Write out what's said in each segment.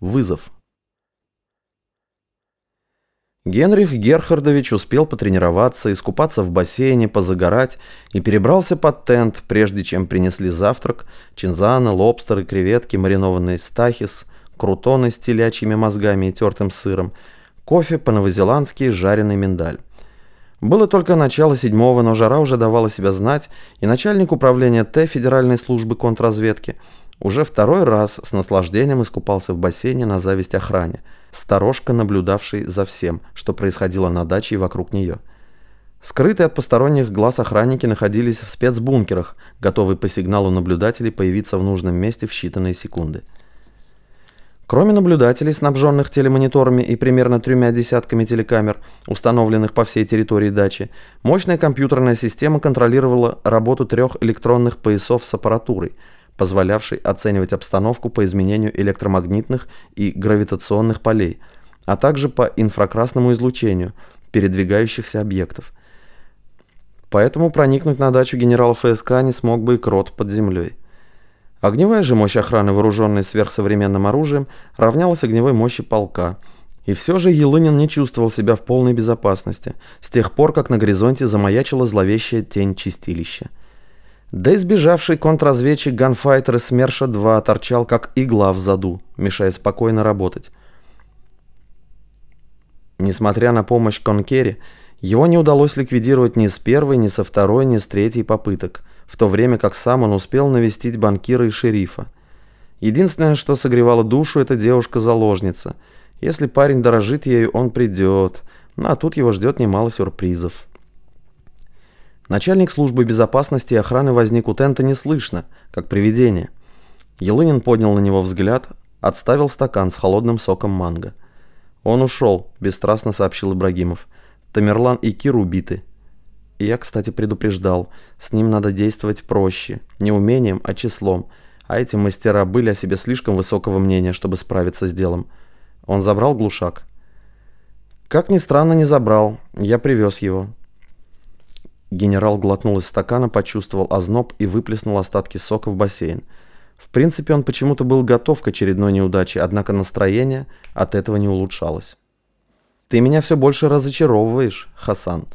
Вызов. Генрих Герхардович успел потренироваться, искупаться в бассейне, позагорать и перебрался под тент, прежде чем принесли завтрак, чинзаны, лобстеры, креветки, маринованный стахис, крутоны с телячьими мозгами и тертым сыром, кофе по-новозеландски жареный миндаль. Было только начало седьмого, но жара уже давала себя знать, и начальник управления Т Федеральной службы контрразведки уже второй раз с наслаждением искупался в бассейне на зависть охране – сторожка, наблюдавший за всем, что происходило на даче и вокруг нее. Скрытые от посторонних глаз охранники находились в спецбункерах, готовые по сигналу наблюдателей появиться в нужном месте в считанные секунды. Кроме наблюдателей, снабженных телемониторами и примерно тремя десятками телекамер, установленных по всей территории дачи, мощная компьютерная система контролировала работу трех электронных поясов с аппаратурой – позволявший оценивать обстановку по изменению электромагнитных и гравитационных полей, а также по инфракрасному излучению передвигающихся объектов. Поэтому проникнуть на дачу генерала ФСК не смог бы и крот под землей. Огневая же мощь охраны, вооруженной сверхсовременным оружием, равнялась огневой мощи полка. И все же Елынин не чувствовал себя в полной безопасности, с тех пор, как на горизонте замаячила зловещая тень чистилища. Да избежавший контрразведчик ганфайтер из СМЕРШа-2 торчал как игла в заду, мешая спокойно работать. Несмотря на помощь Конкери, его не удалось ликвидировать ни с первой, ни со второй, ни с третьей попыток, в то время как сам он успел навестить банкира и шерифа. Единственное, что согревало душу, это девушка-заложница. Если парень дорожит ею, он придет, ну а тут его ждет немало сюрпризов. Начальник службы безопасности и охраны возник у тента неслышно, как привидение. Елынин поднял на него взгляд, отставил стакан с холодным соком манго. «Он ушел», – бесстрастно сообщил Ибрагимов. «Тамерлан и Кир убиты». Я, кстати, предупреждал, с ним надо действовать проще, не умением, а числом. А эти мастера были о себе слишком высокого мнения, чтобы справиться с делом. Он забрал глушак? Как ни странно, не забрал. Я привез его. Генерал глотнул из стакана, почувствовал озноб и выплеснул остатки сока в бассейн. В принципе, он почему-то был готов к очередной неудаче, однако настроение от этого не улучшалось. «Ты меня все больше разочаровываешь, Хасан.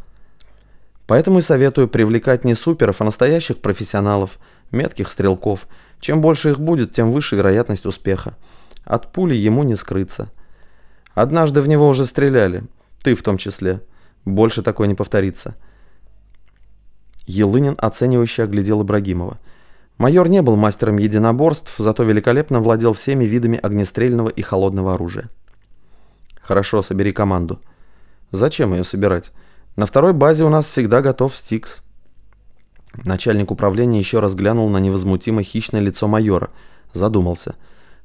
Поэтому и советую привлекать не суперов, а настоящих профессионалов, метких стрелков. Чем больше их будет, тем выше вероятность успеха. От пули ему не скрыться. Однажды в него уже стреляли, ты в том числе. Больше такое не повторится». Елынин оценивающе оглядел Ибрагимова. Майор не был мастером единоборств, зато великолепно владел всеми видами огнестрельного и холодного оружия. «Хорошо, собери команду». «Зачем ее собирать? На второй базе у нас всегда готов Стикс». Начальник управления еще раз глянул на невозмутимо хищное лицо майора. Задумался.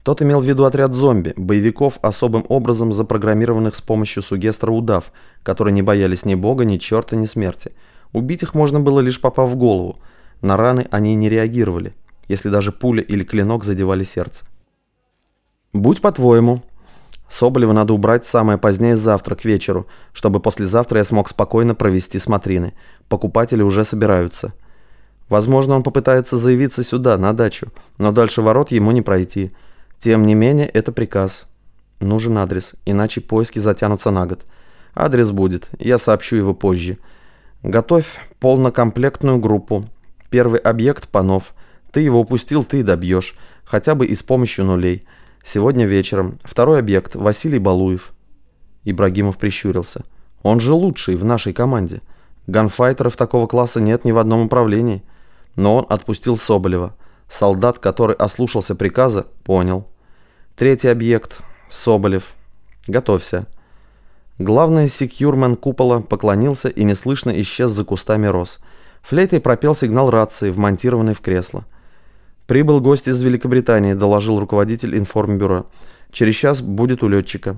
Тот имел в виду отряд зомби, боевиков, особым образом запрограммированных с помощью сугестра удав, которые не боялись ни бога, ни черта, ни смерти – Убить их можно было лишь попав в голову. На раны они не реагировали, если даже пуля или клинок задевали сердце. «Будь по-твоему. Соболева надо убрать самое позднее завтра к вечеру, чтобы послезавтра я смог спокойно провести смотрины. Покупатели уже собираются. Возможно, он попытается заявиться сюда, на дачу, но дальше ворот ему не пройти. Тем не менее, это приказ. Нужен адрес, иначе поиски затянутся на год. Адрес будет, я сообщу его позже». Готовь полнокомплектную группу. Первый объект Панов. Ты его упустил, ты добьешь. Хотя бы и с помощью нулей. Сегодня вечером. Второй объект Василий Балуев. Ибрагимов прищурился. Он же лучший в нашей команде. Ганфайтеров такого класса нет ни в одном управлении. Но он отпустил Соболева. Солдат, который ослушался приказа, понял. Третий объект. Соболев. Готовься. Главный секьюрмен купола поклонился и неслышно исчез за кустами роз. Флейтой пропел сигнал рации, вмонтированный в кресло. «Прибыл гость из Великобритании», – доложил руководитель информбюро. «Через час будет у летчика».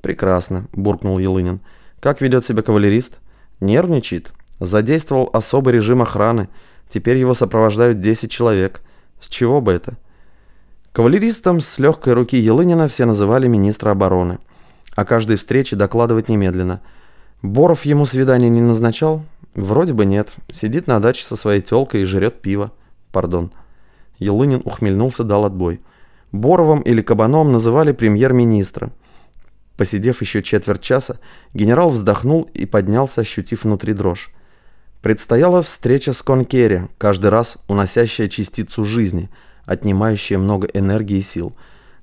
«Прекрасно», – буркнул Елынин. «Как ведет себя кавалерист?» «Нервничает. Задействовал особый режим охраны. Теперь его сопровождают 10 человек. С чего бы это?» Кавалеристом с легкой руки Елынина все называли министра обороны – о каждой встрече докладывать немедленно. Боров ему свидание не назначал? Вроде бы нет. Сидит на даче со своей тёлкой и жрет пиво. Пардон. Елынин ухмыльнулся, дал отбой. Боровым или Кабаном называли премьер-министра. Посидев еще четверть часа, генерал вздохнул и поднялся, ощутив внутри дрожь. Предстояла встреча с Конкери, каждый раз уносящая частицу жизни, отнимающая много энергии и сил.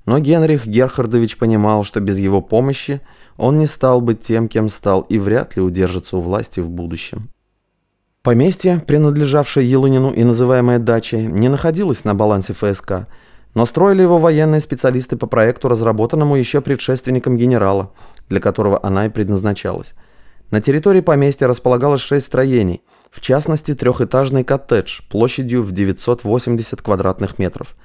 Но Генрих Герхардович понимал, что без его помощи он не стал бы тем, кем стал, и вряд ли удержится у власти в будущем. Поместье, принадлежавшее Елынину и называемое дачей, не находилось на балансе ФСК, но строили его военные специалисты по проекту, разработанному еще предшественником генерала, для которого она и предназначалась. На территории поместья располагалось шесть строений, в частности трехэтажный коттедж площадью в 980 квадратных метров.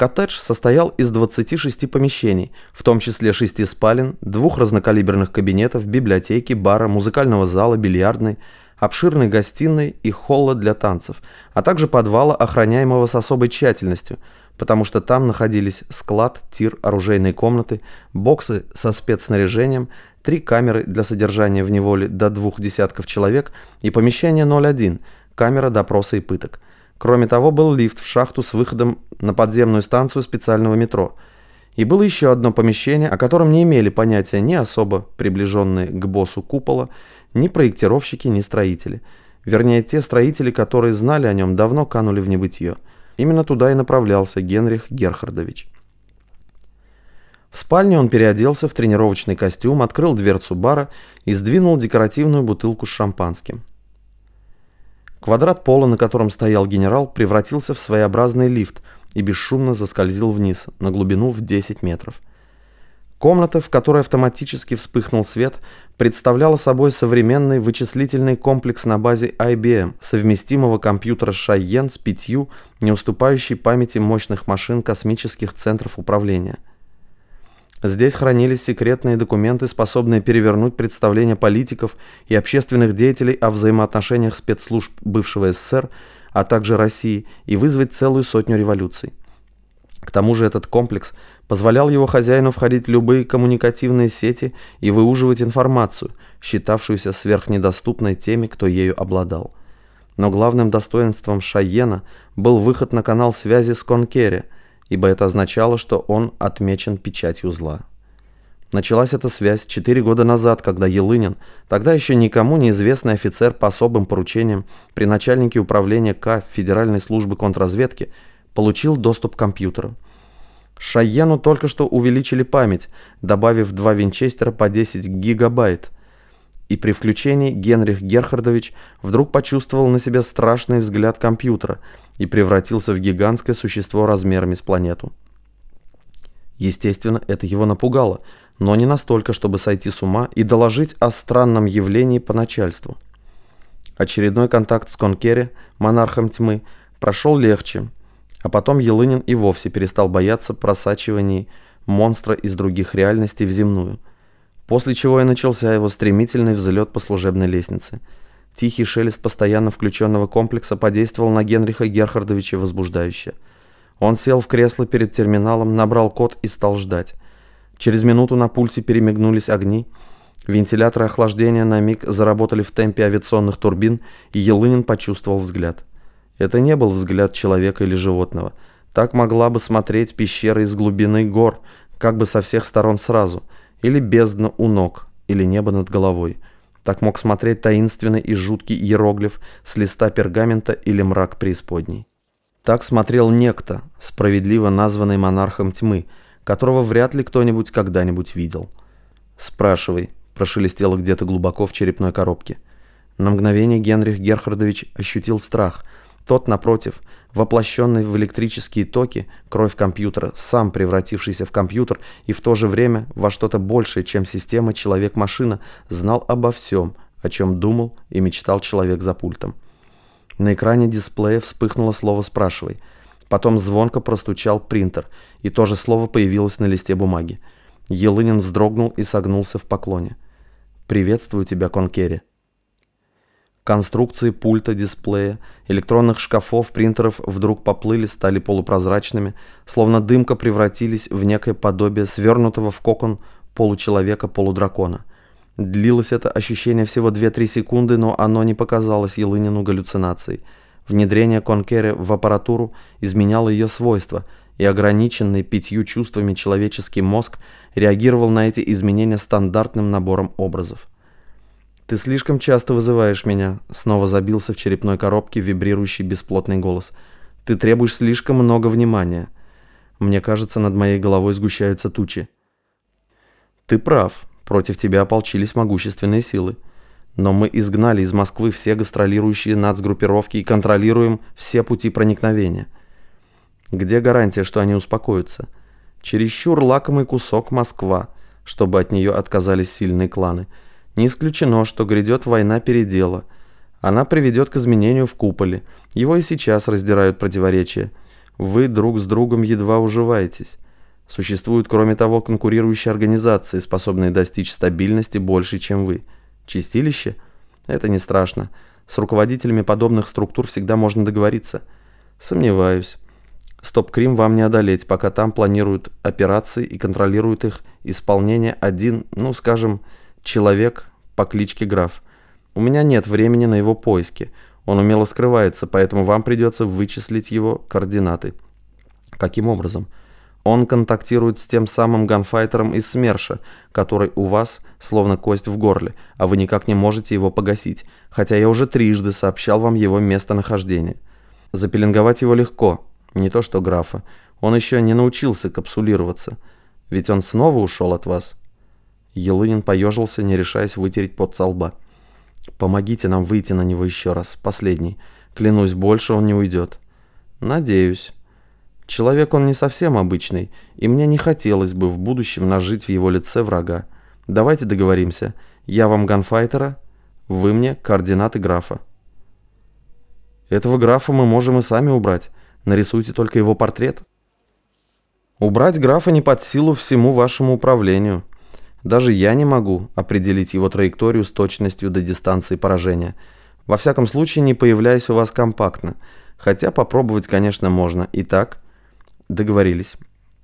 Коттедж состоял из 26 помещений, в том числе шести спален, двух разнокалиберных кабинетов, библиотеки, бара, музыкального зала, бильярдной, обширной гостиной и холла для танцев, а также подвала, охраняемого с особой тщательностью, потому что там находились склад, тир, оружейные комнаты, боксы со спецснаряжением, три камеры для содержания в неволе до двух десятков человек и помещение 01, камера допроса и пыток. Кроме того, был лифт в шахту с выходом на подземную станцию специального метро. И было еще одно помещение, о котором не имели понятия ни особо приближенные к боссу купола, ни проектировщики, ни строители. Вернее, те строители, которые знали о нем, давно канули в небытие. Именно туда и направлялся Генрих Герхардович. В спальне он переоделся в тренировочный костюм, открыл дверцу бара и сдвинул декоративную бутылку с шампанским. Квадрат пола, на котором стоял генерал, превратился в своеобразный лифт и бесшумно заскользил вниз, на глубину в 10 метров. Комната, в которой автоматически вспыхнул свет, представляла собой современный вычислительный комплекс на базе IBM, совместимого компьютера Шайен с пятью, не уступающей памяти мощных машин космических центров управления – Здесь хранились секретные документы, способные перевернуть представления политиков и общественных деятелей о взаимоотношениях спецслужб бывшего СССР, а также России, и вызвать целую сотню революций. К тому же этот комплекс позволял его хозяину входить в любые коммуникативные сети и выуживать информацию, считавшуюся сверхнедоступной теми, кто ею обладал. Но главным достоинством Шайена был выход на канал связи с Конкере – ибо это означало, что он отмечен печатью зла. Началась эта связь четыре года назад, когда Елынин, тогда еще никому неизвестный офицер по особым поручениям при начальнике управления К Федеральной службы контрразведки, получил доступ к компьютеру. Шайену только что увеличили память, добавив два винчестера по 10 гигабайт – и при включении Генрих Герхардович вдруг почувствовал на себе страшный взгляд компьютера и превратился в гигантское существо размерами с планету. Естественно, это его напугало, но не настолько, чтобы сойти с ума и доложить о странном явлении по начальству. Очередной контакт с Конкере, монархом тьмы, прошел легче, а потом Елынин и вовсе перестал бояться просачиваний монстра из других реальностей в земную – После чего и начался его стремительный взлет по служебной лестнице. Тихий шелест постоянно включенного комплекса подействовал на Генриха Герхардовича возбуждающе. Он сел в кресло перед терминалом, набрал код и стал ждать. Через минуту на пульте перемигнулись огни. Вентиляторы охлаждения на миг заработали в темпе авиационных турбин, и Елынин почувствовал взгляд. Это не был взгляд человека или животного. Так могла бы смотреть пещера из глубины гор, как бы со всех сторон сразу – или бездна у ног, или небо над головой. Так мог смотреть таинственный и жуткий иероглиф с листа пергамента или мрак преисподней. Так смотрел некто, справедливо названный монархом тьмы, которого вряд ли кто-нибудь когда-нибудь видел. «Спрашивай», – прошелестело где-то глубоко в черепной коробке. На мгновение Генрих Герхардович ощутил страх. Тот, напротив, воплощенный в электрические токи, кровь компьютера, сам превратившийся в компьютер и в то же время во что-то большее, чем система человек-машина, знал обо всем, о чем думал и мечтал человек за пультом. На экране дисплея вспыхнуло слово «спрашивай». Потом звонко простучал принтер, и то же слово появилось на листе бумаги. Елынин вздрогнул и согнулся в поклоне. «Приветствую тебя, Конкери». Конструкции пульта, дисплея, электронных шкафов, принтеров вдруг поплыли, стали полупрозрачными, словно дымка превратились в некое подобие свернутого в кокон получеловека-полудракона. Длилось это ощущение всего 2-3 секунды, но оно не показалось Елынину галлюцинацией. Внедрение Конкере в аппаратуру изменяло ее свойства, и ограниченный пятью чувствами человеческий мозг реагировал на эти изменения стандартным набором образов. «Ты слишком часто вызываешь меня», — снова забился в черепной коробке вибрирующий бесплотный голос. «Ты требуешь слишком много внимания. Мне кажется, над моей головой сгущаются тучи». «Ты прав. Против тебя ополчились могущественные силы. Но мы изгнали из Москвы все гастролирующие нацгруппировки и контролируем все пути проникновения. Где гарантия, что они успокоятся? Чересчур лакомый кусок Москва, чтобы от нее отказались сильные кланы». Не исключено, что грядет война передела. Она приведет к изменению в куполе. Его и сейчас раздирают противоречия. Вы друг с другом едва уживаетесь. Существуют, кроме того, конкурирующие организации, способные достичь стабильности больше, чем вы. Чистилище? Это не страшно. С руководителями подобных структур всегда можно договориться. Сомневаюсь. Стоп-Крим вам не одолеть, пока там планируют операции и контролируют их исполнение один, ну, скажем, человек по кличке Граф. У меня нет времени на его поиски. Он умело скрывается, поэтому вам придется вычислить его координаты. Каким образом? Он контактирует с тем самым ганфайтером из СМЕРШа, который у вас словно кость в горле, а вы никак не можете его погасить, хотя я уже трижды сообщал вам его местонахождение. Запеленговать его легко, не то что графа. Он еще не научился капсулироваться, ведь он снова ушел от вас. Елынин поежился, не решаясь вытереть пот со лба. «Помогите нам выйти на него еще раз, последний. Клянусь, больше он не уйдет». «Надеюсь. Человек он не совсем обычный, и мне не хотелось бы в будущем нажить в его лице врага. Давайте договоримся. Я вам ганфайтера, вы мне координаты графа». «Этого графа мы можем и сами убрать. Нарисуйте только его портрет». «Убрать графа не под силу всему вашему управлению». Даже я не могу определить его траекторию с точностью до дистанции поражения. Во всяком случае, не появляясь у вас компактно. Хотя попробовать, конечно, можно. Итак, договорились.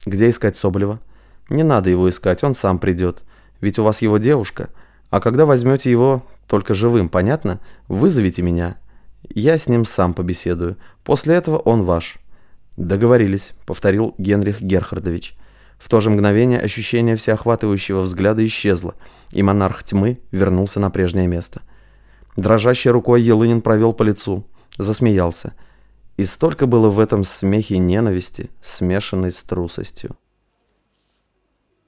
Где искать Соболева? Не надо его искать, он сам придет. Ведь у вас его девушка. А когда возьмете его только живым, понятно? Вызовите меня. Я с ним сам побеседую. После этого он ваш. Договорились, повторил Генрих Герхардович. В то же мгновение ощущение всеохватывающего взгляда исчезло, и монарх тьмы вернулся на прежнее место. Дрожащей рукой Елынин провел по лицу, засмеялся. И столько было в этом смехе ненависти, смешанной с трусостью.